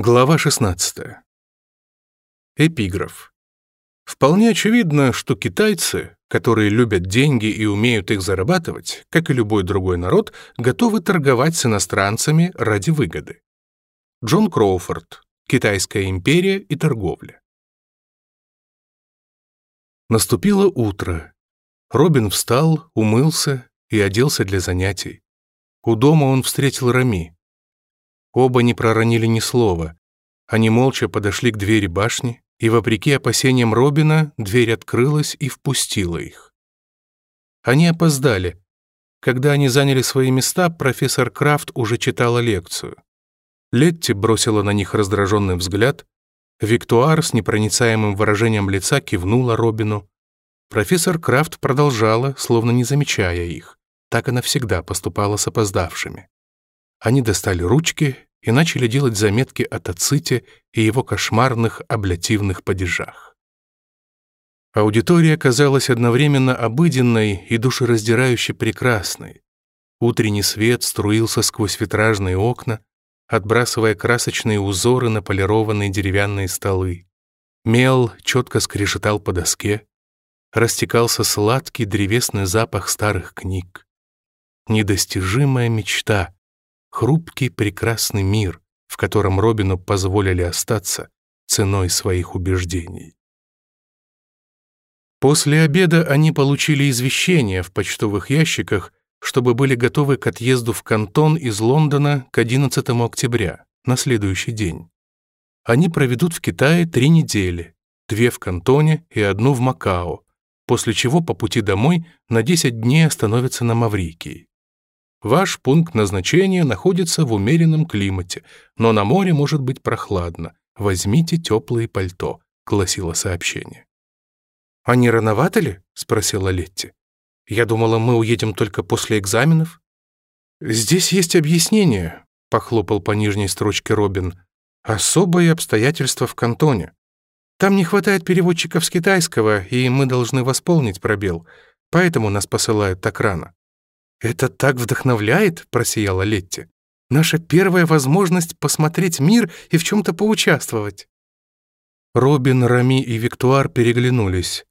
Глава 16. Эпиграф. Вполне очевидно, что китайцы, которые любят деньги и умеют их зарабатывать, как и любой другой народ, готовы торговать с иностранцами ради выгоды. Джон Кроуфорд. Китайская империя и торговля. Наступило утро. Робин встал, умылся и оделся для занятий. У дома он встретил Рами. Оба не проронили ни слова. Они молча подошли к двери башни, и, вопреки опасениям Робина, дверь открылась и впустила их. Они опоздали. Когда они заняли свои места, профессор Крафт уже читала лекцию. Летти бросила на них раздраженный взгляд, Виктуар с непроницаемым выражением лица кивнула Робину. Профессор Крафт продолжала, словно не замечая их. Так она всегда поступала с опоздавшими. Они достали ручки и начали делать заметки о Таците и его кошмарных облятивных падежах. Аудитория казалась одновременно обыденной и душераздирающе прекрасной. Утренний свет струился сквозь витражные окна, отбрасывая красочные узоры на полированные деревянные столы. Мел четко скрежетал по доске, растекался сладкий древесный запах старых книг. Недостижимая мечта — хрупкий прекрасный мир, в котором Робину позволили остаться ценой своих убеждений. После обеда они получили извещение в почтовых ящиках, чтобы были готовы к отъезду в Кантон из Лондона к 11 октября, на следующий день. Они проведут в Китае три недели, две в Кантоне и одну в Макао, после чего по пути домой на 10 дней остановятся на Маврикии. Ваш пункт назначения находится в умеренном климате, но на море может быть прохладно. Возьмите теплое пальто», — гласило сообщение. «А не рановато ли?» — спросила Летти. «Я думала, мы уедем только после экзаменов». «Здесь есть объяснение», — похлопал по нижней строчке Робин. «Особые обстоятельства в кантоне. Там не хватает переводчиков с китайского, и мы должны восполнить пробел, поэтому нас посылают так рано». «Это так вдохновляет!» — просияла Летти. «Наша первая возможность посмотреть мир и в чем-то поучаствовать!» Робин, Рами и Виктуар переглянулись.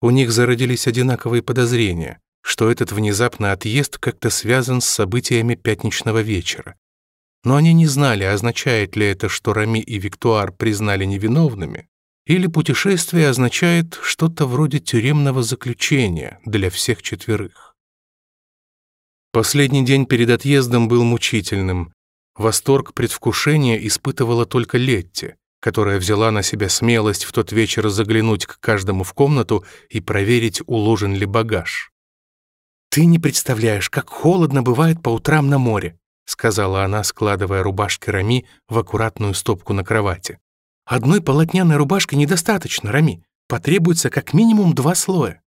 У них зародились одинаковые подозрения, что этот внезапный отъезд как-то связан с событиями пятничного вечера. Но они не знали, означает ли это, что Рами и Виктуар признали невиновными, или путешествие означает что-то вроде тюремного заключения для всех четверых. Последний день перед отъездом был мучительным. Восторг предвкушения испытывала только Летти, которая взяла на себя смелость в тот вечер заглянуть к каждому в комнату и проверить, уложен ли багаж. «Ты не представляешь, как холодно бывает по утрам на море», сказала она, складывая рубашки Рами в аккуратную стопку на кровати. «Одной полотняной рубашки недостаточно, Рами. Потребуется как минимум два слоя».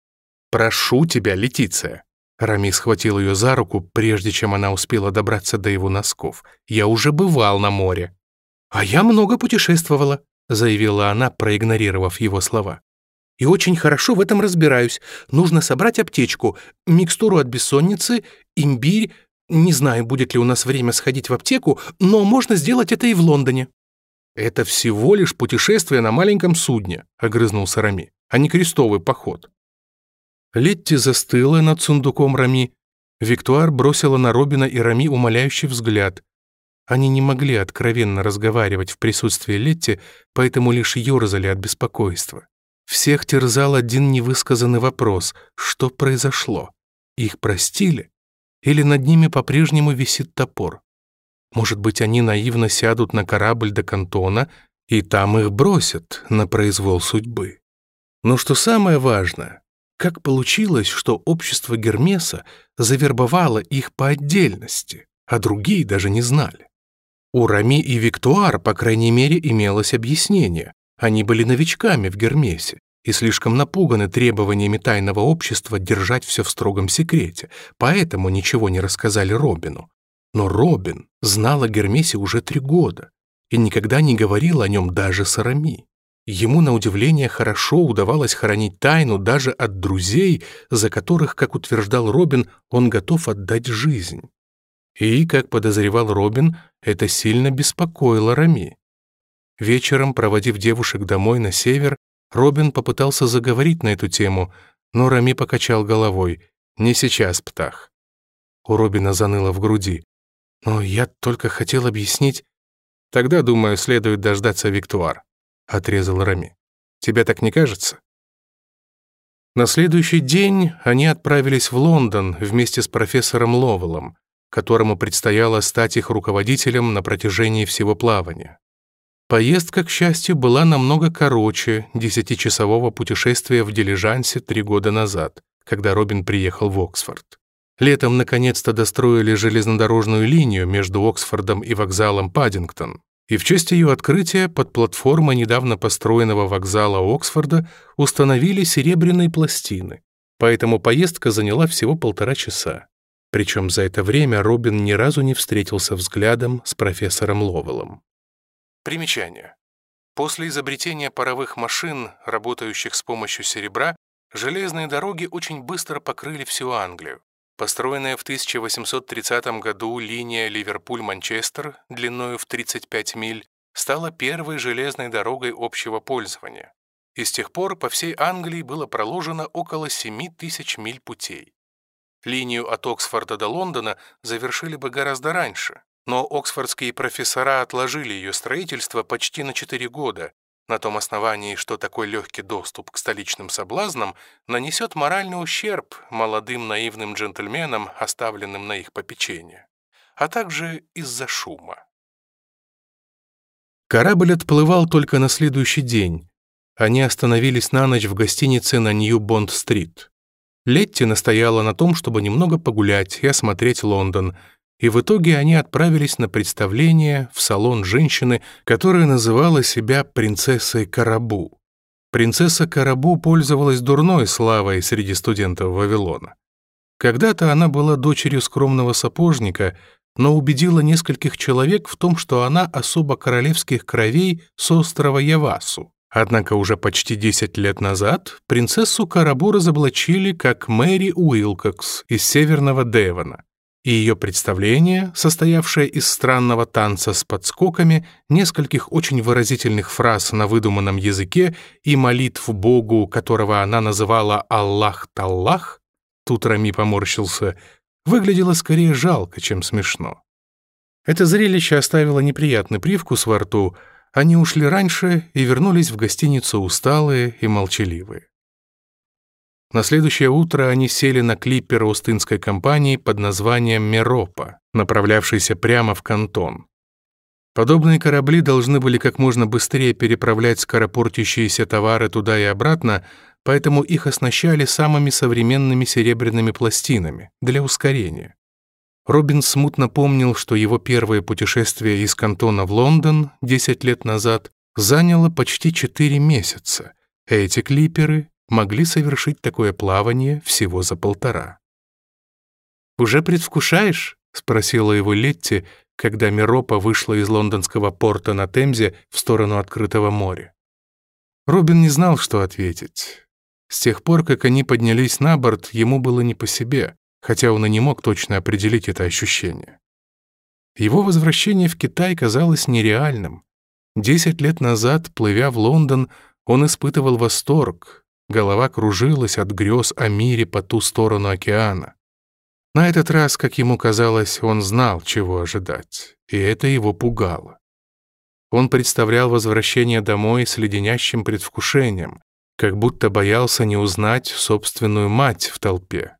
«Прошу тебя, Летиция», Рами схватил ее за руку, прежде чем она успела добраться до его носков. «Я уже бывал на море». «А я много путешествовала», — заявила она, проигнорировав его слова. «И очень хорошо в этом разбираюсь. Нужно собрать аптечку, микстуру от бессонницы, имбирь. Не знаю, будет ли у нас время сходить в аптеку, но можно сделать это и в Лондоне». «Это всего лишь путешествие на маленьком судне», — огрызнулся Рами, — «а не крестовый поход». Летти застыла над сундуком Рами. Виктуар бросила на Робина и Рами умоляющий взгляд. Они не могли откровенно разговаривать в присутствии Летти, поэтому лишь ерзали от беспокойства. Всех терзал один невысказанный вопрос — что произошло? Их простили? Или над ними по-прежнему висит топор? Может быть, они наивно сядут на корабль до Кантона, и там их бросят на произвол судьбы. Но что самое важное, как получилось, что общество Гермеса завербовало их по отдельности, а другие даже не знали? У Рами и Виктуар, по крайней мере, имелось объяснение. Они были новичками в Гермесе и слишком напуганы требованиями тайного общества держать все в строгом секрете, поэтому ничего не рассказали Робину. Но Робин знал о Гермесе уже три года и никогда не говорил о нем даже с Рами. Ему, на удивление, хорошо удавалось хранить тайну даже от друзей, за которых, как утверждал Робин, он готов отдать жизнь. И, как подозревал Робин, это сильно беспокоило Рами. Вечером, проводив девушек домой на север, Робин попытался заговорить на эту тему, но Рами покачал головой. «Не сейчас, птах». У Робина заныло в груди. «Но я только хотел объяснить...» «Тогда, думаю, следует дождаться Виктуар. — отрезал Рами. «Тебе так не кажется?» На следующий день они отправились в Лондон вместе с профессором Ловелом, которому предстояло стать их руководителем на протяжении всего плавания. Поездка, к счастью, была намного короче десятичасового путешествия в дилижансе три года назад, когда Робин приехал в Оксфорд. Летом наконец-то достроили железнодорожную линию между Оксфордом и вокзалом Паддингтон, и в честь ее открытия под платформой недавно построенного вокзала Оксфорда установили серебряные пластины, поэтому поездка заняла всего полтора часа. Причем за это время Робин ни разу не встретился взглядом с профессором Ловелом. Примечание. После изобретения паровых машин, работающих с помощью серебра, железные дороги очень быстро покрыли всю Англию. Построенная в 1830 году линия Ливерпуль-Манчестер длиною в 35 миль стала первой железной дорогой общего пользования. И с тех пор по всей Англии было проложено около 7 тысяч миль путей. Линию от Оксфорда до Лондона завершили бы гораздо раньше, но оксфордские профессора отложили ее строительство почти на 4 года на том основании, что такой легкий доступ к столичным соблазнам нанесет моральный ущерб молодым наивным джентльменам, оставленным на их попечение, а также из-за шума. Корабль отплывал только на следующий день. Они остановились на ночь в гостинице на Нью-Бонд-стрит. Летти настояла на том, чтобы немного погулять и осмотреть Лондон — и в итоге они отправились на представление в салон женщины, которая называла себя принцессой Карабу. Принцесса Карабу пользовалась дурной славой среди студентов Вавилона. Когда-то она была дочерью скромного сапожника, но убедила нескольких человек в том, что она особо королевских кровей с острова Явасу. Однако уже почти 10 лет назад принцессу Карабу разоблачили как Мэри Уилкокс из Северного Девона и ее представление, состоявшее из странного танца с подскоками, нескольких очень выразительных фраз на выдуманном языке и молитв Богу, которого она называла «Аллах-Таллах», тут Рами поморщился, выглядело скорее жалко, чем смешно. Это зрелище оставило неприятный привкус во рту, они ушли раньше и вернулись в гостиницу усталые и молчаливые. На следующее утро они сели на клиппер устынской компании под названием «Меропа», направлявшийся прямо в кантон. Подобные корабли должны были как можно быстрее переправлять скоропортящиеся товары туда и обратно, поэтому их оснащали самыми современными серебряными пластинами для ускорения. Робин смутно помнил, что его первое путешествие из кантона в Лондон 10 лет назад заняло почти 4 месяца, а эти клиперы могли совершить такое плавание всего за полтора. «Уже предвкушаешь?» — спросила его Летти, когда Миропа вышла из лондонского порта на Темзе в сторону открытого моря. Робин не знал, что ответить. С тех пор, как они поднялись на борт, ему было не по себе, хотя он и не мог точно определить это ощущение. Его возвращение в Китай казалось нереальным. Десять лет назад, плывя в Лондон, он испытывал восторг, Голова кружилась от грез о мире по ту сторону океана. На этот раз, как ему казалось, он знал, чего ожидать, и это его пугало. Он представлял возвращение домой с леденящим предвкушением, как будто боялся не узнать собственную мать в толпе.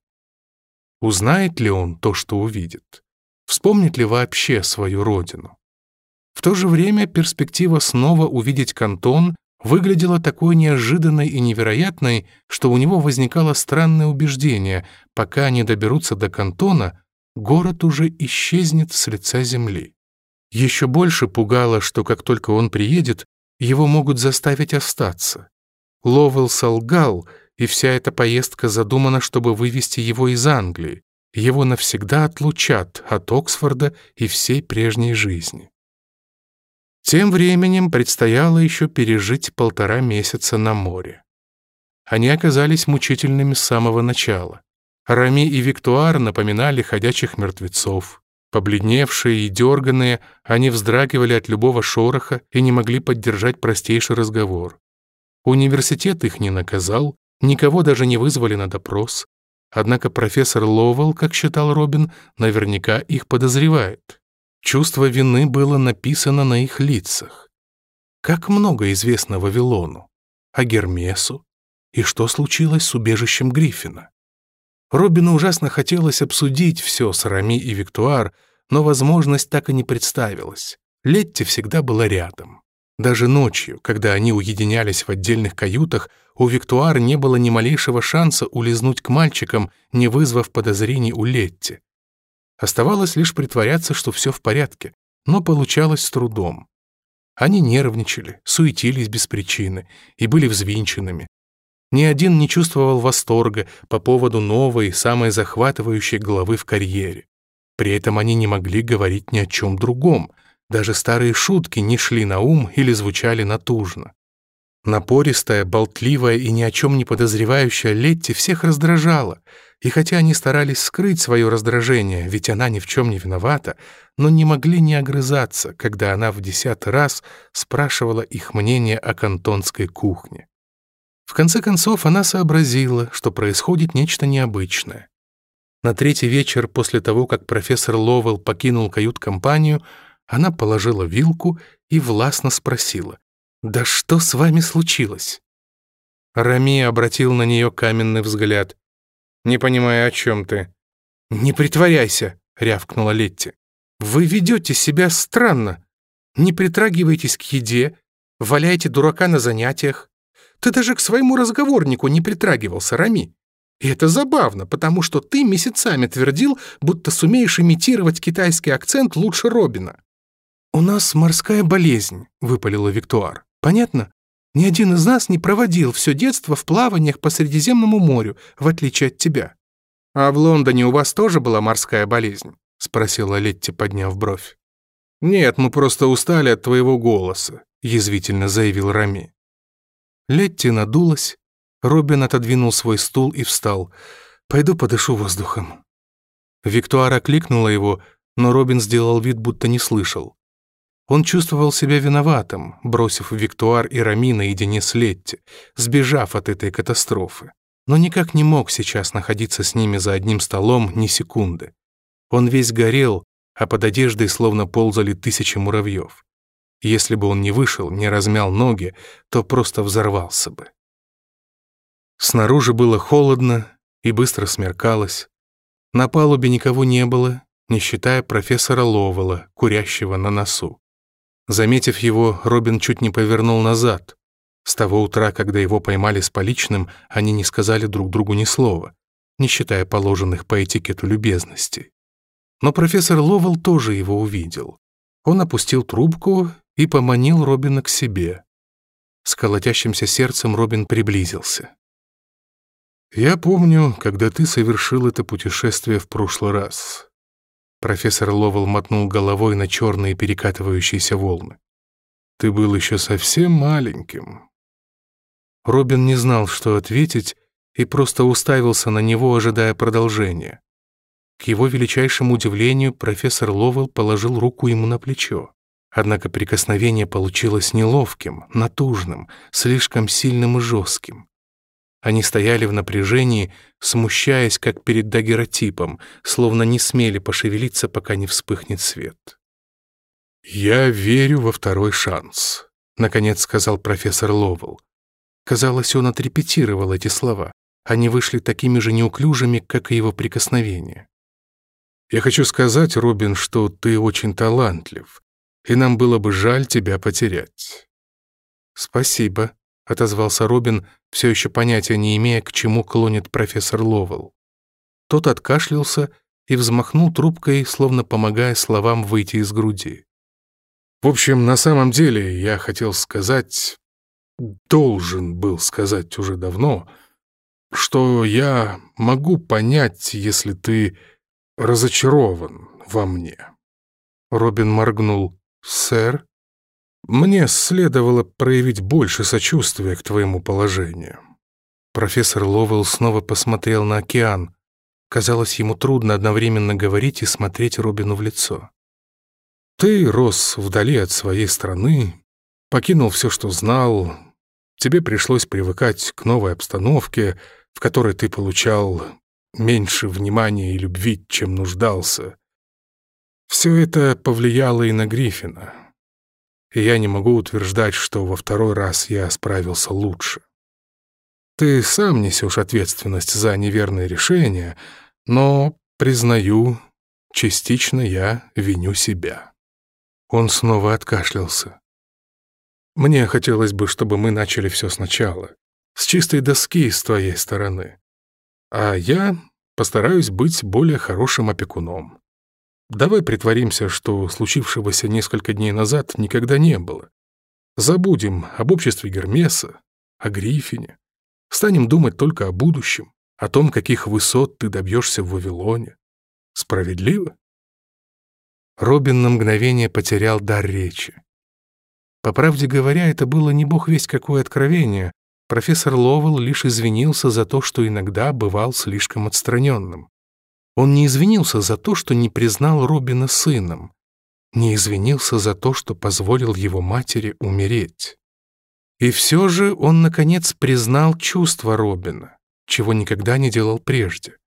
Узнает ли он то, что увидит? Вспомнит ли вообще свою родину? В то же время перспектива снова увидеть кантон выглядело такой неожиданной и невероятной, что у него возникало странное убеждение, пока они доберутся до кантона, город уже исчезнет с лица земли. Еще больше пугало, что как только он приедет, его могут заставить остаться. Ловел солгал, и вся эта поездка задумана, чтобы вывести его из Англии. Его навсегда отлучат от Оксфорда и всей прежней жизни. Тем временем предстояло еще пережить полтора месяца на море. Они оказались мучительными с самого начала. Рами и Виктуар напоминали ходячих мертвецов. Побледневшие и дерганные, они вздрагивали от любого шороха и не могли поддержать простейший разговор. Университет их не наказал, никого даже не вызвали на допрос. Однако профессор Ловел, как считал Робин, наверняка их подозревает. Чувство вины было написано на их лицах. Как много известно Вавилону, о Гермесу и что случилось с убежищем Гриффина. Робину ужасно хотелось обсудить все с Рами и Виктуар, но возможность так и не представилась. Летти всегда была рядом. Даже ночью, когда они уединялись в отдельных каютах, у Виктуар не было ни малейшего шанса улизнуть к мальчикам, не вызвав подозрений у Летти. Оставалось лишь притворяться, что все в порядке, но получалось с трудом. Они нервничали, суетились без причины и были взвинченными. Ни один не чувствовал восторга по поводу новой, самой захватывающей главы в карьере. При этом они не могли говорить ни о чем другом, даже старые шутки не шли на ум или звучали натужно. Напористая, болтливая и ни о чем не подозревающая Летти всех раздражала, и хотя они старались скрыть свое раздражение, ведь она ни в чем не виновата, но не могли не огрызаться, когда она в десятый раз спрашивала их мнение о кантонской кухне. В конце концов она сообразила, что происходит нечто необычное. На третий вечер после того, как профессор Ловелл покинул кают-компанию, она положила вилку и властно спросила, да что с вами случилось?» Рами обратил на нее каменный взгляд. «Не понимая, о чем ты». «Не притворяйся», — рявкнула Летти. «Вы ведете себя странно. Не притрагивайтесь к еде, валяете дурака на занятиях. Ты даже к своему разговорнику не притрагивался, Рами. И это забавно, потому что ты месяцами твердил, будто сумеешь имитировать китайский акцент лучше Робина». «У нас морская болезнь», — выпалила Виктуар. Понятно? Ни один из нас не проводил все детство в плаваниях по Средиземному морю, в отличие от тебя. А в Лондоне у вас тоже была морская болезнь? Спросила Летти, подняв бровь. «Нет, мы просто устали от твоего голоса», — язвительно заявил Рами. Летти надулась. Робин отодвинул свой стул и встал. «Пойду подышу воздухом». Виктуара кликнула его, но Робин сделал вид, будто не слышал. Он чувствовал себя виноватым, бросив Виктуар и Рами наедине с Летти, сбежав от этой катастрофы, но никак не мог сейчас находиться с ними за одним столом ни секунды. Он весь горел, а под одеждой словно ползали тысячи муравьев. Если бы он не вышел, не размял ноги, то просто взорвался бы. Снаружи было холодно и быстро смеркалось. На палубе никого не было, не считая профессора Ловела, курящего на носу. Заметив его, Робин чуть не повернул назад. С того утра, когда его поймали с поличным, они не сказали друг другу ни слова, не считая положенных по этикету любезностей. Но профессор Ловел тоже его увидел. Он опустил трубку и поманил Робина к себе. С колотящимся сердцем Робин приблизился. «Я помню, когда ты совершил это путешествие в прошлый раз. Профессор Ловел мотнул головой на черные перекатывающиеся волны. «Ты был еще совсем маленьким». Робин не знал, что ответить, и просто уставился на него, ожидая продолжения. К его величайшему удивлению профессор Ловел положил руку ему на плечо. Однако прикосновение получилось неловким, натужным, слишком сильным и жестким. Они стояли в напряжении, смущаясь, как перед дагеротипом, словно не смели пошевелиться, пока не вспыхнет свет. «Я верю во второй шанс», — наконец сказал профессор Ловел. Казалось, он отрепетировал эти слова. Они вышли такими же неуклюжими, как и его прикосновение. «Я хочу сказать, Робин, что ты очень талантлив, и нам было бы жаль тебя потерять». «Спасибо», — отозвался Робин, все еще понятия не имея, к чему клонит профессор Ловел. Тот откашлялся и взмахнул трубкой, словно помогая словам выйти из груди. «В общем, на самом деле, я хотел сказать, должен был сказать уже давно, что я могу понять, если ты разочарован во мне». Робин моргнул. «Сэр?» Мне следовало проявить больше сочувствия к твоему положению. Профессор Ловелл снова посмотрел на океан. Казалось, ему трудно одновременно говорить и смотреть Робину в лицо. Ты рос вдали от своей страны, покинул все, что знал. Тебе пришлось привыкать к новой обстановке, в которой ты получал меньше внимания и любви, чем нуждался. Все это повлияло и на Гриффина и я не могу утверждать, что во второй раз я справился лучше. Ты сам несешь ответственность за неверные решения, но, признаю, частично я виню себя». Он снова откашлялся. «Мне хотелось бы, чтобы мы начали все сначала, с чистой доски с твоей стороны. А я постараюсь быть более хорошим опекуном. Давай притворимся, что случившегося несколько дней назад никогда не было. Забудем об обществе Гермеса, о Грифине. Станем думать только о будущем, о том, каких высот ты добьешься в Вавилоне. Справедливо?» Робин на мгновение потерял дар речи. По правде говоря, это было не бог весть какое откровение. Профессор Ловел лишь извинился за то, что иногда бывал слишком отстраненным. Он не извинился за то, что не признал Робина сыном, не извинился за то, что позволил его матери умереть. И все же он, наконец, признал чувства Робина, чего никогда не делал прежде.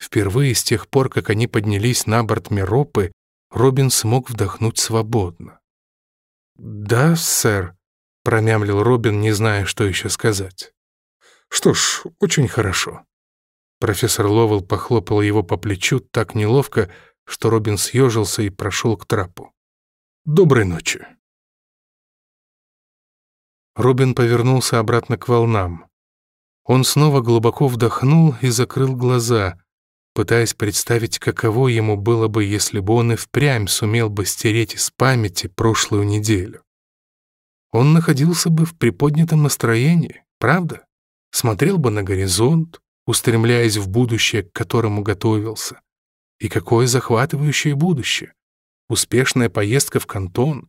Впервые с тех пор, как они поднялись на борт Меропы, Робин смог вдохнуть свободно. «Да, сэр», — промямлил Робин, не зная, что еще сказать. «Что ж, очень хорошо». Профессор Ловел похлопал его по плечу так неловко, что Робин съежился и прошел к трапу. «Доброй ночи!» Робин повернулся обратно к волнам. Он снова глубоко вдохнул и закрыл глаза, пытаясь представить, каково ему было бы, если бы он и впрямь сумел бы стереть из памяти прошлую неделю. Он находился бы в приподнятом настроении, правда? Смотрел бы на горизонт, устремляясь в будущее, к которому готовился. И какое захватывающее будущее! Успешная поездка в Кантон,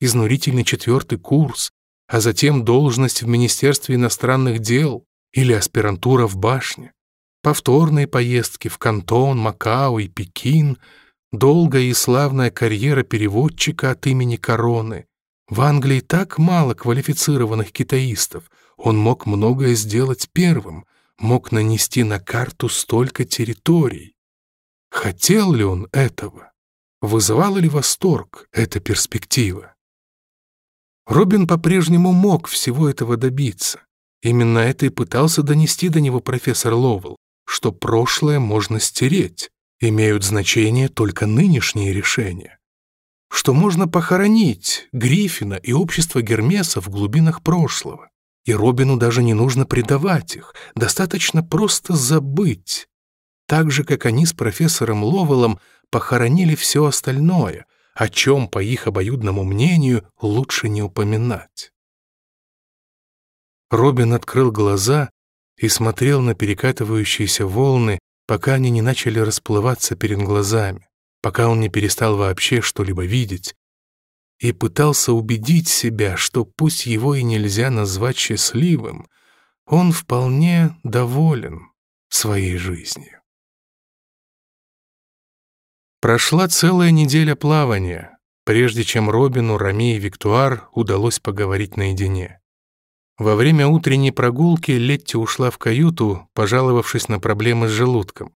изнурительный четвертый курс, а затем должность в Министерстве иностранных дел или аспирантура в башне, повторные поездки в Кантон, Макао и Пекин, долгая и славная карьера переводчика от имени Короны. В Англии так мало квалифицированных китаистов, он мог многое сделать первым — мог нанести на карту столько территорий? Хотел ли он этого? Вызывала ли восторг эта перспектива? Робин по-прежнему мог всего этого добиться. Именно это и пытался донести до него профессор Ловел, что прошлое можно стереть, имеют значение только нынешние решения. Что можно похоронить Гриффина и общество Гермеса в глубинах прошлого и Робину даже не нужно предавать их, достаточно просто забыть. Так же, как они с профессором Ловелом похоронили все остальное, о чем, по их обоюдному мнению, лучше не упоминать. Робин открыл глаза и смотрел на перекатывающиеся волны, пока они не начали расплываться перед глазами, пока он не перестал вообще что-либо видеть, и пытался убедить себя, что пусть его и нельзя назвать счастливым, он вполне доволен своей жизнью. Прошла целая неделя плавания, прежде чем Робину, Рами и Виктуар удалось поговорить наедине. Во время утренней прогулки Летти ушла в каюту, пожаловавшись на проблемы с желудком.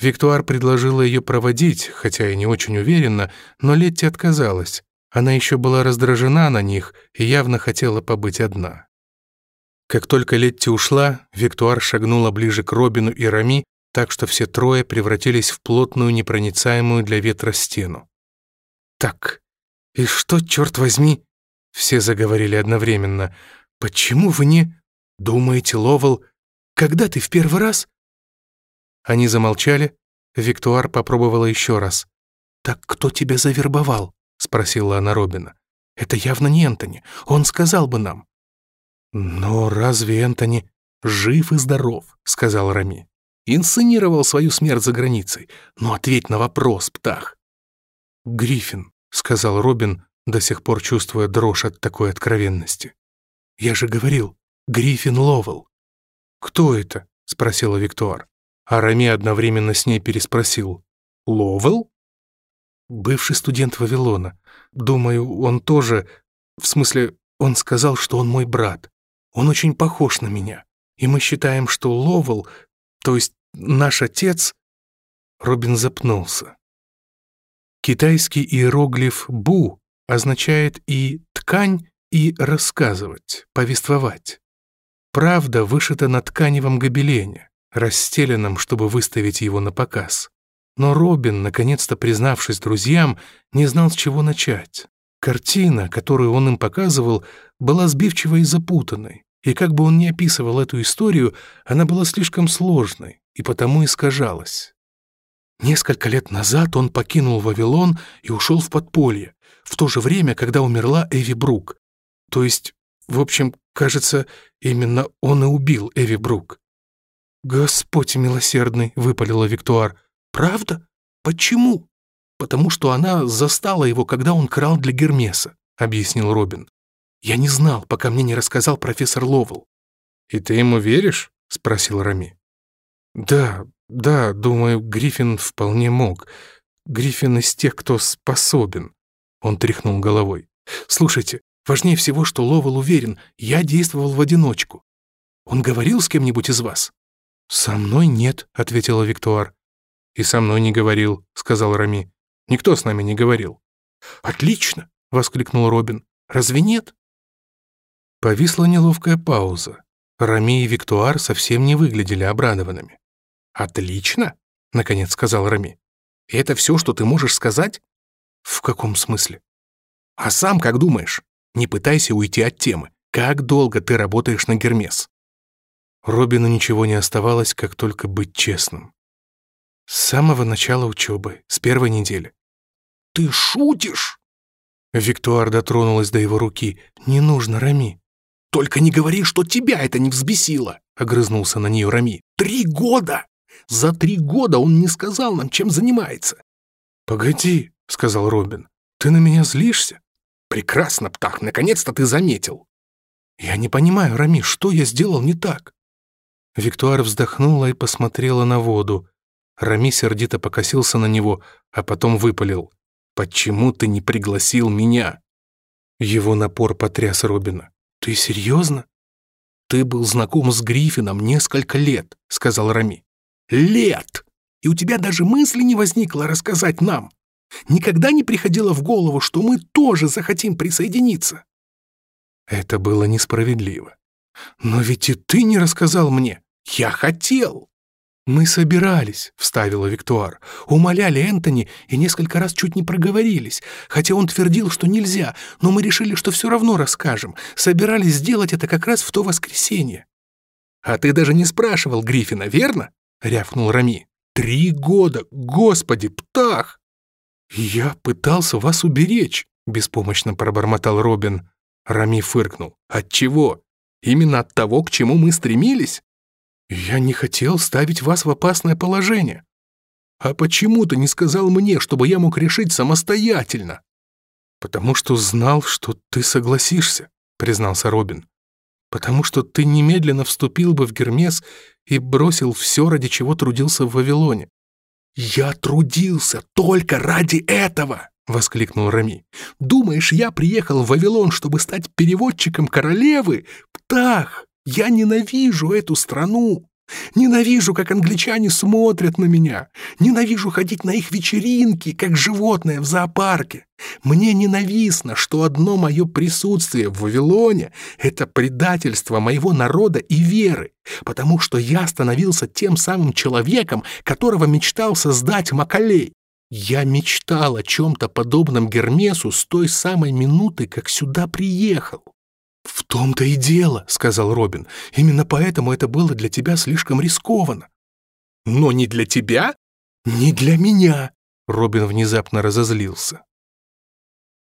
Виктуар предложила ее проводить, хотя и не очень уверенно, но Летти отказалась. Она еще была раздражена на них и явно хотела побыть одна. Как только Летти ушла, Виктуар шагнула ближе к Робину и Рами, так что все трое превратились в плотную, непроницаемую для ветра стену. «Так, и что, черт возьми?» — все заговорили одновременно. «Почему вы не...» — думаете, Ловел. «Когда ты в первый раз?» Они замолчали. Виктуар попробовала еще раз. «Так кто тебя завербовал?» спросила она Робина. «Это явно не Энтони. Он сказал бы нам». «Но разве Энтони жив и здоров?» — сказал Рами. «Инсценировал свою смерть за границей. Но ответь на вопрос, птах!» «Гриффин», — сказал Робин, до сих пор чувствуя дрожь от такой откровенности. «Я же говорил, Гриффин Ловел». «Кто это?» — спросила Виктор. А Рами одновременно с ней переспросил. «Ловел?» бывший студент Вавилона. Думаю, он тоже... В смысле, он сказал, что он мой брат. Он очень похож на меня. И мы считаем, что Ловел, то есть наш отец...» Робин запнулся. Китайский иероглиф «бу» означает и «ткань», и «рассказывать», «повествовать». Правда вышита на тканевом гобелене, расстеленном, чтобы выставить его на показ. Но Робин, наконец-то признавшись друзьям, не знал, с чего начать. Картина, которую он им показывал, была сбивчивой и запутанной, и как бы он ни описывал эту историю, она была слишком сложной и потому искажалась. Несколько лет назад он покинул Вавилон и ушел в подполье, в то же время, когда умерла Эви Брук. То есть, в общем, кажется, именно он и убил Эви Брук. «Господь милосердный!» — выпалила Виктуар. Правда? Почему? Потому что она застала его, когда он крал для Гермеса, объяснил Робин. Я не знал, пока мне не рассказал профессор Ловел. И ты ему веришь? спросил Рами. Да, да, думаю, Гриффин вполне мог. Гриффин из тех, кто способен. Он тряхнул головой. Слушайте, важнее всего, что Ловел уверен, я действовал в одиночку. Он говорил с кем-нибудь из вас? Со мной нет, ответила Виктуар. «И со мной не говорил», — сказал Рами. «Никто с нами не говорил». «Отлично!» — воскликнул Робин. «Разве нет?» Повисла неловкая пауза. Рами и Виктуар совсем не выглядели обрадованными. «Отлично!» — наконец сказал Рами. Это все, что ты можешь сказать?» «В каком смысле?» «А сам как думаешь? Не пытайся уйти от темы. Как долго ты работаешь на Гермес?» Робину ничего не оставалось, как только быть честным. С самого начала учебы, с первой недели. «Ты шутишь?» Виктуар дотронулась до его руки. «Не нужно, Рами». «Только не говори, что тебя это не взбесило!» — огрызнулся на нее Рами. «Три года! За три года он не сказал нам, чем занимается!» «Погоди», — сказал Робин. «Ты на меня злишься?» «Прекрасно, Птах, наконец-то ты заметил!» «Я не понимаю, Рами, что я сделал не так?» Виктуар вздохнула и посмотрела на воду. Рами сердито покосился на него, а потом выпалил. «Почему ты не пригласил меня?» Его напор потряс Робина. «Ты серьезно?» «Ты был знаком с Гриффином несколько лет», — сказал Рами. «Лет! И у тебя даже мысли не возникло рассказать нам. Никогда не приходило в голову, что мы тоже захотим присоединиться». Это было несправедливо. «Но ведь и ты не рассказал мне. Я хотел!» «Мы собирались», — вставила Виктуар. «Умоляли Энтони и несколько раз чуть не проговорились, хотя он твердил, что нельзя, но мы решили, что все равно расскажем. Собирались сделать это как раз в то воскресенье». «А ты даже не спрашивал Гриффина, верно?» — рявкнул Рами. «Три года! Господи, птах!» «Я пытался вас уберечь», — беспомощно пробормотал Робин. Рами фыркнул. «От чего? Именно от того, к чему мы стремились?» «Я не хотел ставить вас в опасное положение». «А почему ты не сказал мне, чтобы я мог решить самостоятельно?» «Потому что знал, что ты согласишься», — признался Робин. «Потому что ты немедленно вступил бы в Гермес и бросил все, ради чего трудился в Вавилоне». «Я трудился только ради этого!» — воскликнул Рами. «Думаешь, я приехал в Вавилон, чтобы стать переводчиком королевы? Птах!» Я ненавижу эту страну. Ненавижу, как англичане смотрят на меня. Ненавижу ходить на их вечеринки, как животное в зоопарке. Мне ненавистно, что одно мое присутствие в Вавилоне — это предательство моего народа и веры, потому что я становился тем самым человеком, которого мечтал создать Макалей. Я мечтал о чем-то подобном Гермесу с той самой минуты, как сюда приехал. «В том-то и дело», — сказал Робин. «Именно поэтому это было для тебя слишком рискованно». «Но не для тебя? Не для меня!» Робин внезапно разозлился.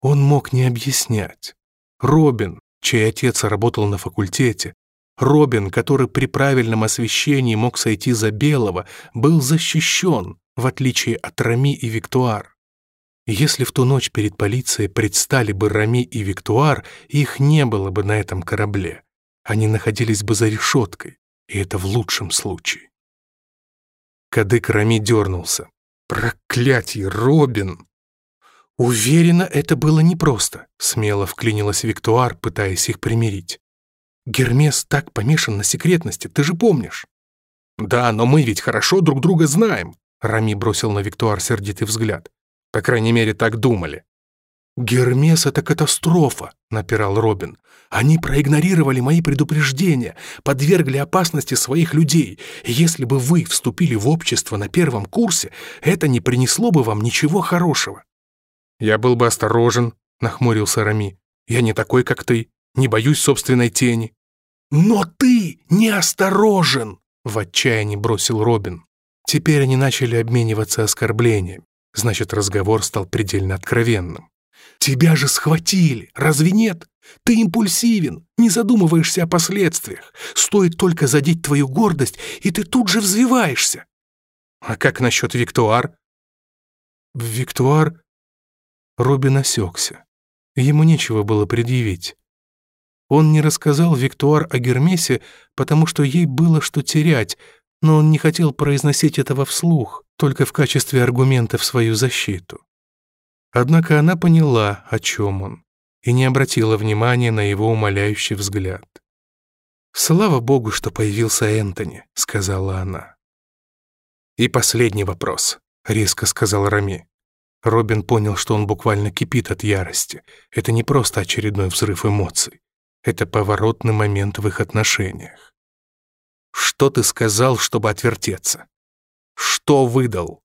Он мог не объяснять. Робин, чей отец работал на факультете, Робин, который при правильном освещении мог сойти за белого, был защищен, в отличие от Рами и Виктуар. Если в ту ночь перед полицией предстали бы Рами и Виктуар, их не было бы на этом корабле. Они находились бы за решеткой, и это в лучшем случае. Кадык Рами дернулся. «Проклятий, Робин!» «Уверена, это было непросто», — смело вклинилась Виктуар, пытаясь их примирить. «Гермес так помешан на секретности, ты же помнишь?» «Да, но мы ведь хорошо друг друга знаем», — Рами бросил на Виктуар сердитый взгляд. По крайней мере, так думали. «Гермес — это катастрофа», — напирал Робин. «Они проигнорировали мои предупреждения, подвергли опасности своих людей. Если бы вы вступили в общество на первом курсе, это не принесло бы вам ничего хорошего». «Я был бы осторожен», — нахмурился Рами. «Я не такой, как ты. Не боюсь собственной тени». «Но ты неосторожен!» — в отчаянии бросил Робин. Теперь они начали обмениваться оскорблениями. Значит, разговор стал предельно откровенным. «Тебя же схватили! Разве нет? Ты импульсивен, не задумываешься о последствиях. Стоит только задеть твою гордость, и ты тут же взвиваешься!» «А как насчет Виктуар?» «Виктуар...» Робин осекся. Ему нечего было предъявить. Он не рассказал Виктуар о Гермесе, потому что ей было что терять, но он не хотел произносить этого вслух только в качестве аргумента в свою защиту. Однако она поняла, о чем он, и не обратила внимания на его умоляющий взгляд. «Слава богу, что появился Энтони», — сказала она. «И последний вопрос», — резко сказал Рами. Робин понял, что он буквально кипит от ярости. Это не просто очередной взрыв эмоций. Это поворотный момент в их отношениях. «Что ты сказал, чтобы отвертеться?» что выдал.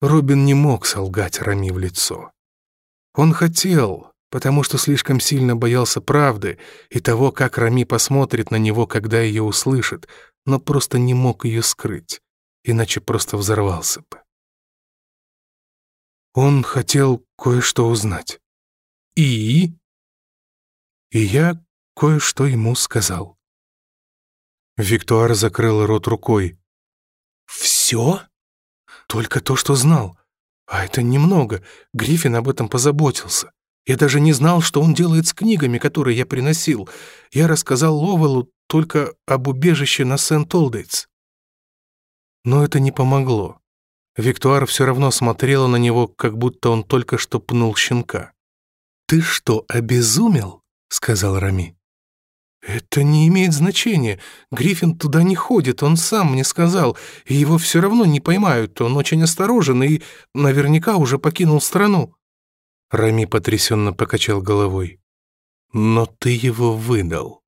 Робин не мог солгать Рами в лицо. Он хотел, потому что слишком сильно боялся правды и того, как Рами посмотрит на него, когда ее услышит, но просто не мог ее скрыть, иначе просто взорвался бы. Он хотел кое-что узнать. И? И я кое-что ему сказал. Виктуар закрыл рот рукой. Все? Только то, что знал. А это немного. Гриффин об этом позаботился. Я даже не знал, что он делает с книгами, которые я приносил. Я рассказал Ловелу только об убежище на Сент-Олдейтс. Но это не помогло. Виктуар все равно смотрела на него, как будто он только что пнул щенка. «Ты что, обезумел?» — сказал Рами. «Это не имеет значения. Гриффин туда не ходит, он сам мне сказал. И его все равно не поймают, он очень осторожен и наверняка уже покинул страну». Рами потрясенно покачал головой. «Но ты его выдал».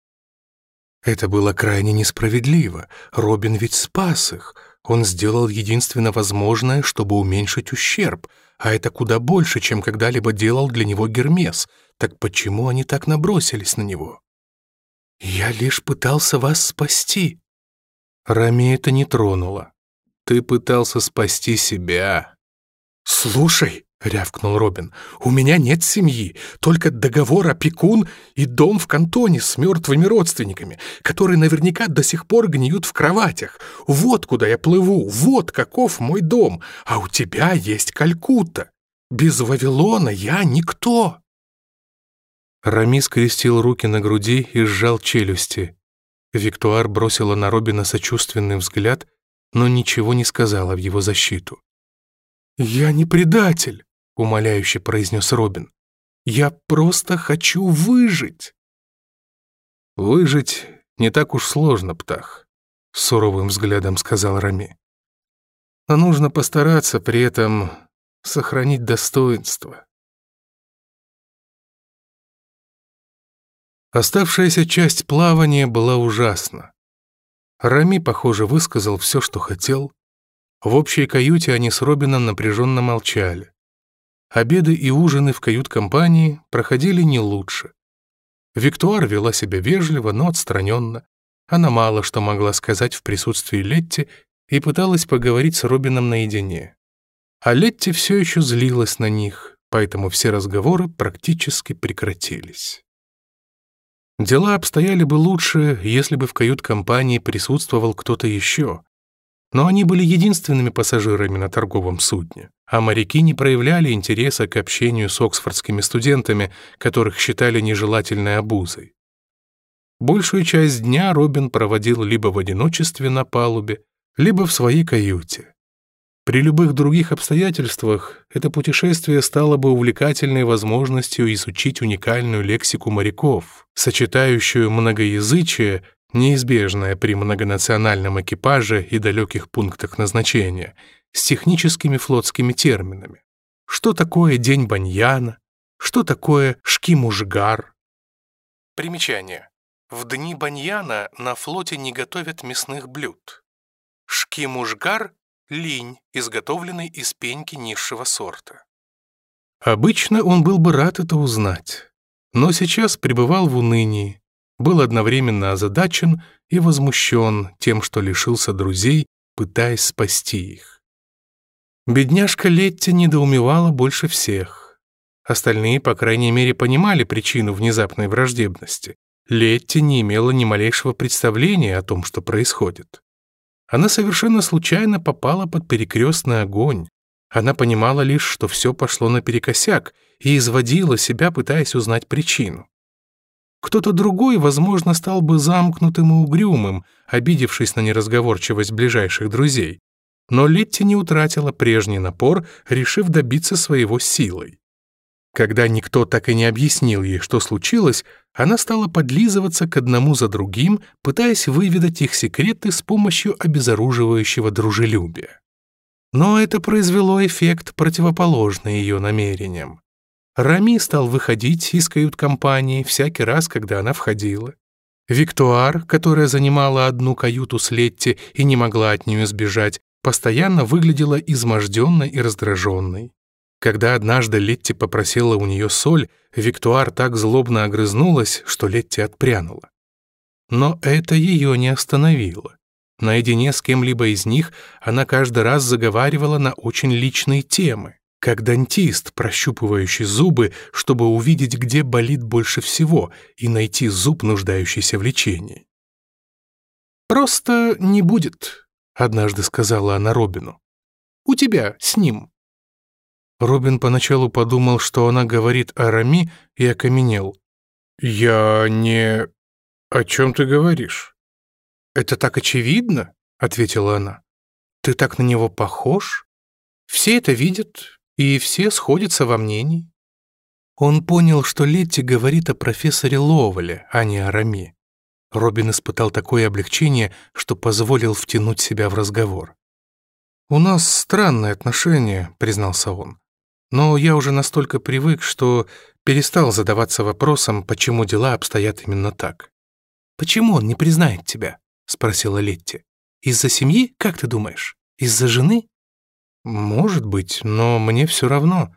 Это было крайне несправедливо. Робин ведь спас их. Он сделал единственно возможное, чтобы уменьшить ущерб, а это куда больше, чем когда-либо делал для него Гермес. Так почему они так набросились на него?» «Я лишь пытался вас спасти». Рами это не тронуло. «Ты пытался спасти себя». «Слушай», — рявкнул Робин, — «у меня нет семьи, только договор опекун и дом в кантоне с мертвыми родственниками, которые наверняка до сих пор гниют в кроватях. Вот куда я плыву, вот каков мой дом, а у тебя есть Калькутта. Без Вавилона я никто». Рами скрестил руки на груди и сжал челюсти. Виктуар бросила на Робина сочувственный взгляд, но ничего не сказала в его защиту. «Я не предатель», — умоляюще произнес Робин. «Я просто хочу выжить». «Выжить не так уж сложно, птах», — суровым взглядом сказал Рами. «Но нужно постараться при этом сохранить достоинство». Оставшаяся часть плавания была ужасна. Рами, похоже, высказал все, что хотел. В общей каюте они с Робином напряженно молчали. Обеды и ужины в кают-компании проходили не лучше. Виктуар вела себя вежливо, но отстраненно. Она мало что могла сказать в присутствии Летти и пыталась поговорить с Робином наедине. А Летти все еще злилась на них, поэтому все разговоры практически прекратились. Дела обстояли бы лучше, если бы в кают-компании присутствовал кто-то еще. Но они были единственными пассажирами на торговом судне, а моряки не проявляли интереса к общению с оксфордскими студентами, которых считали нежелательной обузой. Большую часть дня Робин проводил либо в одиночестве на палубе, либо в своей каюте. При любых других обстоятельствах это путешествие стало бы увлекательной возможностью изучить уникальную лексику моряков, сочетающую многоязычие, неизбежное при многонациональном экипаже и далеких пунктах назначения, с техническими флотскими терминами. Что такое день баньяна? Что такое шкимужгар? Примечание. В дни баньяна на флоте не готовят мясных блюд. Шкимужгар линь, изготовленный из пеньки низшего сорта. Обычно он был бы рад это узнать, но сейчас пребывал в унынии, был одновременно озадачен и возмущен тем, что лишился друзей, пытаясь спасти их. Бедняжка Летти недоумевала больше всех. Остальные, по крайней мере, понимали причину внезапной враждебности. Летти не имела ни малейшего представления о том, что происходит. Она совершенно случайно попала под перекрестный огонь. Она понимала лишь, что все пошло наперекосяк, и изводила себя, пытаясь узнать причину. Кто-то другой, возможно, стал бы замкнутым и угрюмым, обидевшись на неразговорчивость ближайших друзей. Но Летти не утратила прежний напор, решив добиться своего силой. Когда никто так и не объяснил ей, что случилось, она стала подлизываться к одному за другим, пытаясь выведать их секреты с помощью обезоруживающего дружелюбия. Но это произвело эффект, противоположный ее намерениям. Рами стал выходить из кают-компании всякий раз, когда она входила. Виктуар, которая занимала одну каюту с Летти и не могла от нее сбежать, постоянно выглядела изможденной и раздраженной. Когда однажды Летти попросила у нее соль, Виктуар так злобно огрызнулась, что Летти отпрянула. Но это ее не остановило. Наедине с кем-либо из них она каждый раз заговаривала на очень личные темы, как дантист, прощупывающий зубы, чтобы увидеть, где болит больше всего, и найти зуб, нуждающийся в лечении. «Просто не будет», — однажды сказала она Робину. «У тебя с ним». Робин поначалу подумал, что она говорит о Рами, и окаменел. «Я не... О чем ты говоришь?» «Это так очевидно», — ответила она. «Ты так на него похож? Все это видят, и все сходятся во мнении». Он понял, что Летти говорит о профессоре Ловеле, а не о Рами. Робин испытал такое облегчение, что позволил втянуть себя в разговор. «У нас странные отношения», — признался он но я уже настолько привык, что перестал задаваться вопросом, почему дела обстоят именно так. «Почему он не признает тебя?» — спросила Летти. «Из-за семьи, как ты думаешь? Из-за жены?» «Может быть, но мне все равно.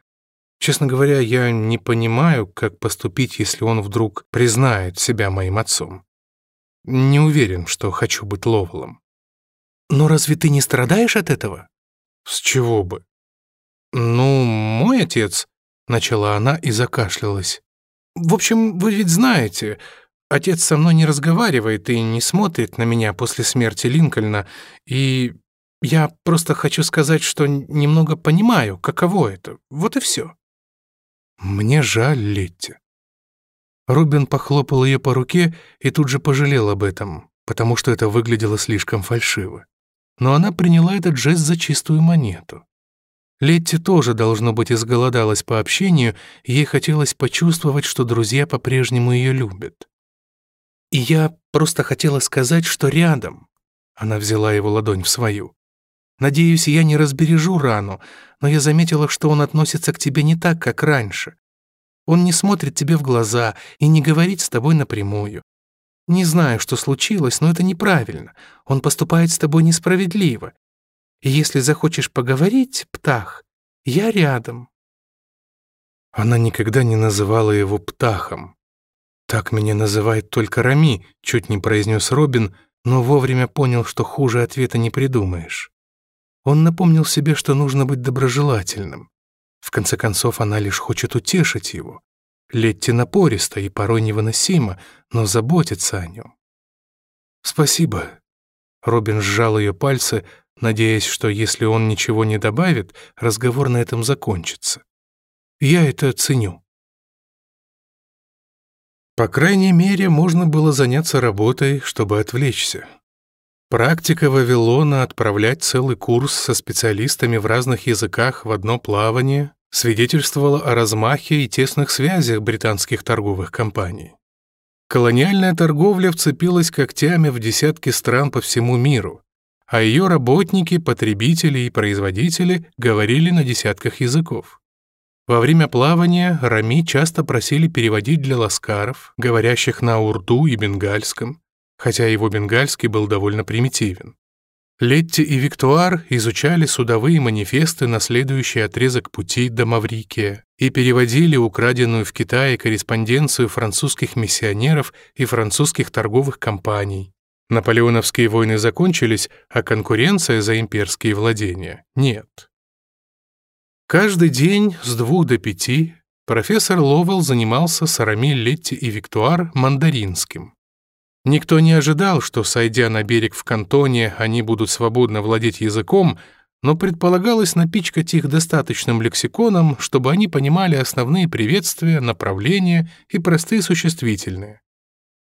Честно говоря, я не понимаю, как поступить, если он вдруг признает себя моим отцом. Не уверен, что хочу быть Ловелом». «Но разве ты не страдаешь от этого?» «С чего бы?» «Ну, мой отец», — начала она и закашлялась. «В общем, вы ведь знаете, отец со мной не разговаривает и не смотрит на меня после смерти Линкольна, и я просто хочу сказать, что немного понимаю, каково это. Вот и все». «Мне жаль, Летти». Рубин похлопал ее по руке и тут же пожалел об этом, потому что это выглядело слишком фальшиво. Но она приняла этот жест за чистую монету. Летти тоже, должно быть, изголодалась по общению, ей хотелось почувствовать, что друзья по-прежнему ее любят. «И я просто хотела сказать, что рядом», — она взяла его ладонь в свою. «Надеюсь, я не разбережу рану, но я заметила, что он относится к тебе не так, как раньше. Он не смотрит тебе в глаза и не говорит с тобой напрямую. Не знаю, что случилось, но это неправильно. Он поступает с тобой несправедливо. Если захочешь поговорить, птах, я рядом». Она никогда не называла его птахом. «Так меня называет только Рами», — чуть не произнес Робин, но вовремя понял, что хуже ответа не придумаешь. Он напомнил себе, что нужно быть доброжелательным. В конце концов, она лишь хочет утешить его. Летти напористо и порой невыносимо, но заботится о нем. «Спасибо». Робин сжал ее пальцы, надеясь, что если он ничего не добавит, разговор на этом закончится. Я это ценю. По крайней мере, можно было заняться работой, чтобы отвлечься. Практика Вавилона отправлять целый курс со специалистами в разных языках в одно плавание свидетельствовала о размахе и тесных связях британских торговых компаний. Колониальная торговля вцепилась когтями в десятки стран по всему миру, а ее работники, потребители и производители говорили на десятках языков. Во время плавания Рами часто просили переводить для ласкаров, говорящих на урду и бенгальском, хотя его бенгальский был довольно примитивен. Летти и Виктуар изучали судовые манифесты на следующий отрезок пути до Маврикия и переводили украденную в Китае корреспонденцию французских миссионеров и французских торговых компаний, Наполеоновские войны закончились, а конкуренция за имперские владения нет. Каждый день с двух до пяти профессор Ловел занимался с Арами Летти и Виктуар мандаринским. Никто не ожидал, что, сойдя на берег в кантоне, они будут свободно владеть языком, но предполагалось напичкать их достаточным лексиконом, чтобы они понимали основные приветствия, направления и простые существительные.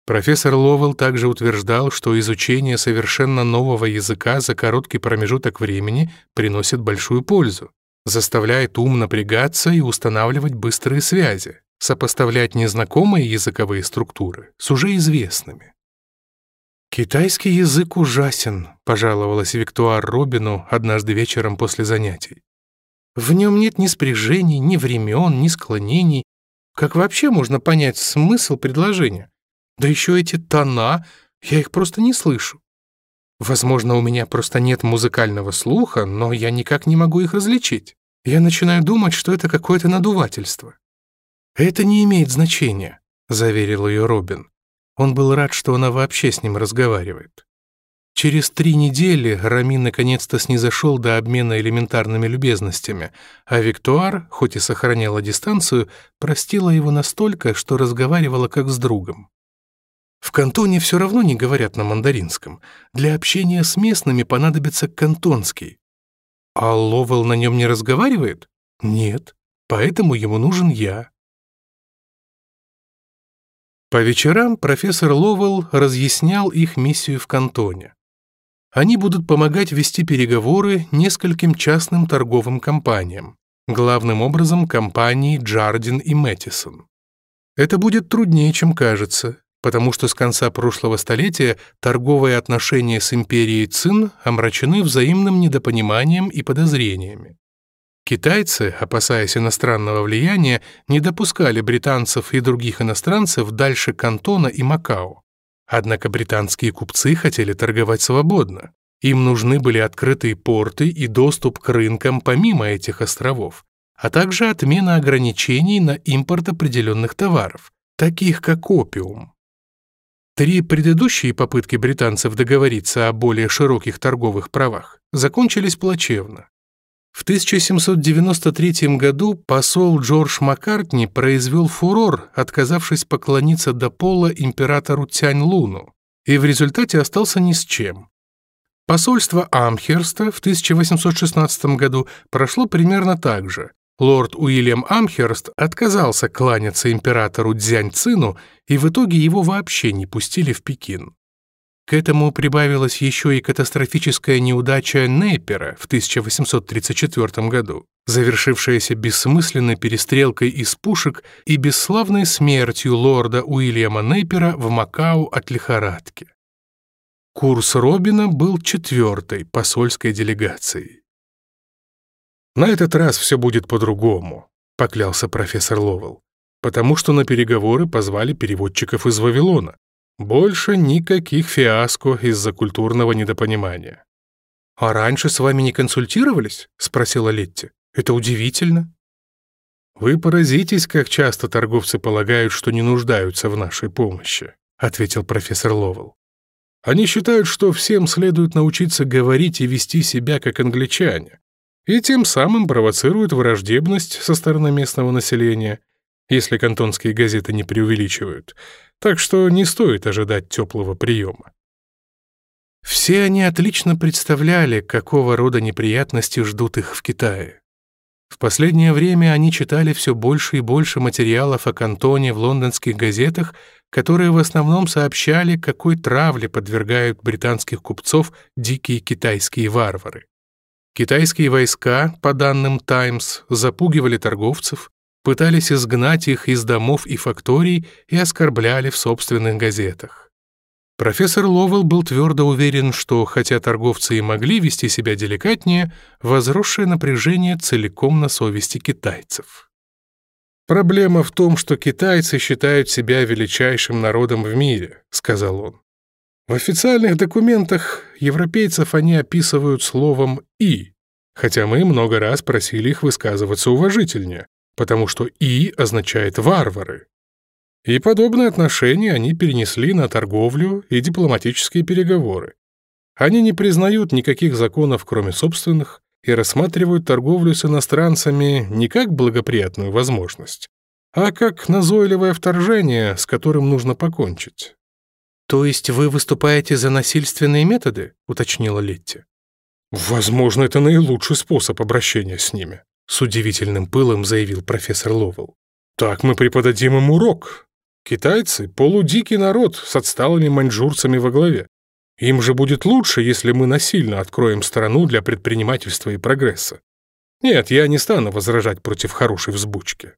Профессор Ловел также утверждал, что изучение совершенно нового языка за короткий промежуток времени приносит большую пользу, заставляет ум напрягаться и устанавливать быстрые связи, сопоставлять незнакомые языковые структуры с уже известными. «Китайский язык ужасен», — пожаловалась Виктуар Робину однажды вечером после занятий. «В нем нет ни спряжений, ни времен, ни склонений. Как вообще можно понять смысл предложения? Да еще эти тона, я их просто не слышу. Возможно, у меня просто нет музыкального слуха, но я никак не могу их различить. Я начинаю думать, что это какое-то надувательство. «Это не имеет значения», — заверил ее Робин. Он был рад, что она вообще с ним разговаривает. Через три недели Рами наконец-то снизошел до обмена элементарными любезностями, а Виктуар, хоть и сохраняла дистанцию, простила его настолько, что разговаривала как с другом. В кантоне все равно не говорят на мандаринском. Для общения с местными понадобится кантонский. А Ловел на нем не разговаривает? Нет, поэтому ему нужен я. По вечерам профессор Ловел разъяснял их миссию в кантоне. Они будут помогать вести переговоры нескольким частным торговым компаниям, главным образом компании Джардин и Мэттисон. Это будет труднее, чем кажется, потому что с конца прошлого столетия торговые отношения с империей Цин омрачены взаимным недопониманием и подозрениями. Китайцы, опасаясь иностранного влияния, не допускали британцев и других иностранцев дальше Кантона и Макао. Однако британские купцы хотели торговать свободно. Им нужны были открытые порты и доступ к рынкам помимо этих островов, а также отмена ограничений на импорт определенных товаров, таких как опиум. Три предыдущие попытки британцев договориться о более широких торговых правах закончились плачевно. В 1793 году посол Джордж Маккартни произвел фурор, отказавшись поклониться до пола императору Тянь-Луну, и в результате остался ни с чем. Посольство Амхерста в 1816 году прошло примерно так же, Лорд Уильям Амхерст отказался кланяться императору Дзяньцину и в итоге его вообще не пустили в Пекин. К этому прибавилась еще и катастрофическая неудача Нейпера в 1834 году, завершившаяся бессмысленной перестрелкой из пушек и бесславной смертью лорда Уильяма Нейпера в Макао от лихорадки. Курс Робина был четвертой посольской делегацией. «На этот раз все будет по-другому», — поклялся профессор Ловел, «потому что на переговоры позвали переводчиков из Вавилона. Больше никаких фиаско из-за культурного недопонимания». «А раньше с вами не консультировались?» — спросила Летти. «Это удивительно». «Вы поразитесь, как часто торговцы полагают, что не нуждаются в нашей помощи», — ответил профессор Ловел. «Они считают, что всем следует научиться говорить и вести себя как англичане, и тем самым провоцирует враждебность со стороны местного населения, если кантонские газеты не преувеличивают, так что не стоит ожидать теплого приема. Все они отлично представляли, какого рода неприятности ждут их в Китае. В последнее время они читали все больше и больше материалов о Кантоне в лондонских газетах, которые в основном сообщали, какой травле подвергают британских купцов дикие китайские варвары. Китайские войска, по данным Times, запугивали торговцев, пытались изгнать их из домов и факторий и оскорбляли в собственных газетах. Профессор Ловелл был твердо уверен, что, хотя торговцы и могли вести себя деликатнее, возросшее напряжение целиком на совести китайцев. «Проблема в том, что китайцы считают себя величайшим народом в мире», — сказал он. В официальных документах европейцев они описывают словом «и», хотя мы много раз просили их высказываться уважительнее, потому что «и» означает «варвары». И подобное отношение они перенесли на торговлю и дипломатические переговоры. Они не признают никаких законов, кроме собственных, и рассматривают торговлю с иностранцами не как благоприятную возможность, а как назойливое вторжение, с которым нужно покончить. «То есть вы выступаете за насильственные методы?» — уточнила Летти. «Возможно, это наилучший способ обращения с ними», — с удивительным пылом заявил профессор Ловел. «Так мы преподадим им урок. Китайцы — полудикий народ с отсталыми маньчжурцами во главе. Им же будет лучше, если мы насильно откроем страну для предпринимательства и прогресса. Нет, я не стану возражать против хорошей взбучки.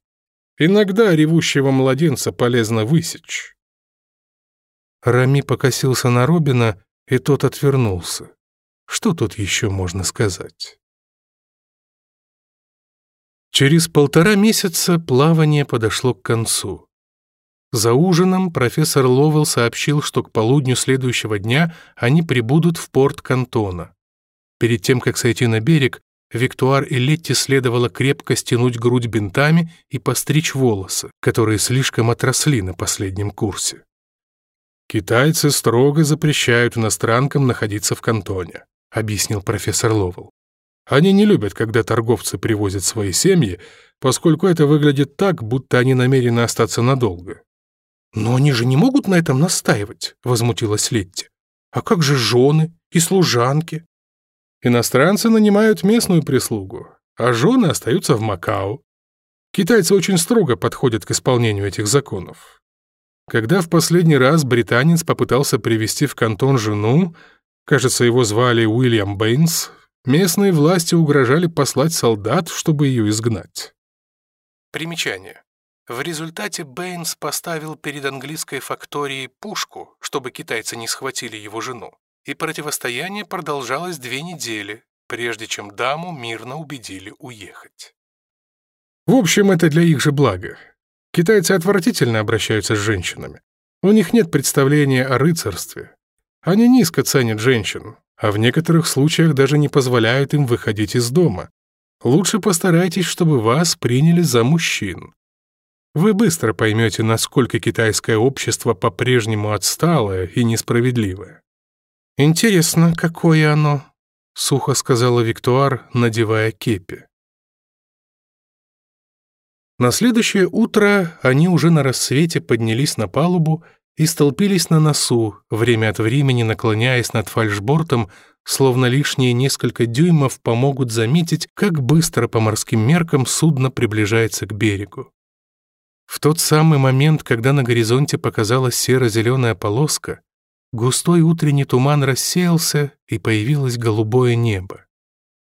Иногда ревущего младенца полезно высечь». Рами покосился на Робина, и тот отвернулся. Что тут еще можно сказать? Через полтора месяца плавание подошло к концу. За ужином профессор Ловел сообщил, что к полудню следующего дня они прибудут в порт Кантона. Перед тем, как сойти на берег, Виктуар и Летти следовало крепко стянуть грудь бинтами и постричь волосы, которые слишком отросли на последнем курсе. «Китайцы строго запрещают иностранкам находиться в кантоне», — объяснил профессор Ловел. «Они не любят, когда торговцы привозят свои семьи, поскольку это выглядит так, будто они намерены остаться надолго». «Но они же не могут на этом настаивать», — возмутилась Летти. «А как же жены и служанки?» «Иностранцы нанимают местную прислугу, а жены остаются в Макао. Китайцы очень строго подходят к исполнению этих законов. Когда в последний раз британец попытался привести в Кантон жену, кажется, его звали Уильям Бэйнс, местные власти угрожали послать солдат, чтобы ее изгнать. Примечание. В результате Бэйнс поставил перед английской факторией пушку, чтобы китайцы не схватили его жену, и противостояние продолжалось две недели, прежде чем даму мирно убедили уехать. В общем, это для их же блага. Китайцы отвратительно обращаются с женщинами. У них нет представления о рыцарстве. Они низко ценят женщин, а в некоторых случаях даже не позволяют им выходить из дома. Лучше постарайтесь, чтобы вас приняли за мужчин. Вы быстро поймете, насколько китайское общество по-прежнему отсталое и несправедливое. «Интересно, какое оно?» — сухо сказала Виктуар, надевая кепи. На следующее утро они уже на рассвете поднялись на палубу и столпились на носу, время от времени наклоняясь над фальшбортом, словно лишние несколько дюймов помогут заметить, как быстро по морским меркам судно приближается к берегу. В тот самый момент, когда на горизонте показалась серо-зеленая полоска, густой утренний туман рассеялся, и появилось голубое небо.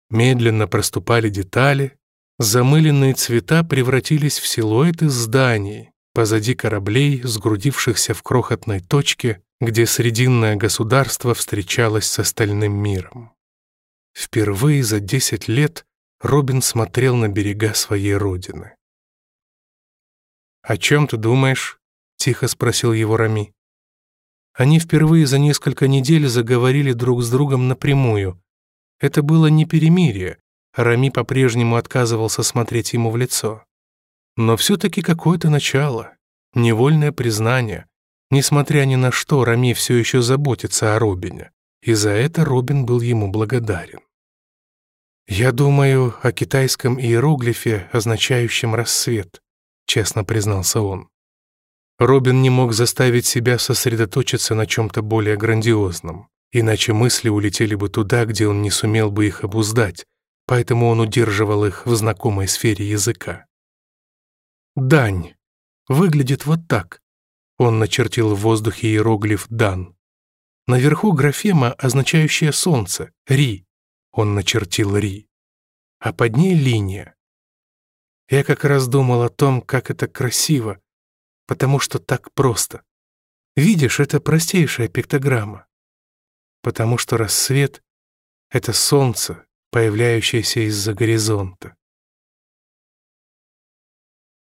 Медленно проступали детали — Замыленные цвета превратились в силуэты зданий, позади кораблей, сгрудившихся в крохотной точке, где срединное государство встречалось с остальным миром. Впервые за 10 лет Робин смотрел на берега своей родины. «О чем ты думаешь?» — тихо спросил его Рами. Они впервые за несколько недель заговорили друг с другом напрямую. Это было не перемирие, Рами по-прежнему отказывался смотреть ему в лицо. Но все-таки какое-то начало, невольное признание. Несмотря ни на что, Рами все еще заботится о Робине, и за это Робин был ему благодарен. «Я думаю о китайском иероглифе, означающем «рассвет», — честно признался он. Робин не мог заставить себя сосредоточиться на чем-то более грандиозном, иначе мысли улетели бы туда, где он не сумел бы их обуздать, поэтому он удерживал их в знакомой сфере языка. «Дань» выглядит вот так. Он начертил в воздухе иероглиф «дан». Наверху графема, означающая «солнце», «ри». Он начертил «ри». А под ней линия. Я как раз думал о том, как это красиво, потому что так просто. Видишь, это простейшая пиктограмма. Потому что рассвет — это солнце, появляющаяся из-за горизонта.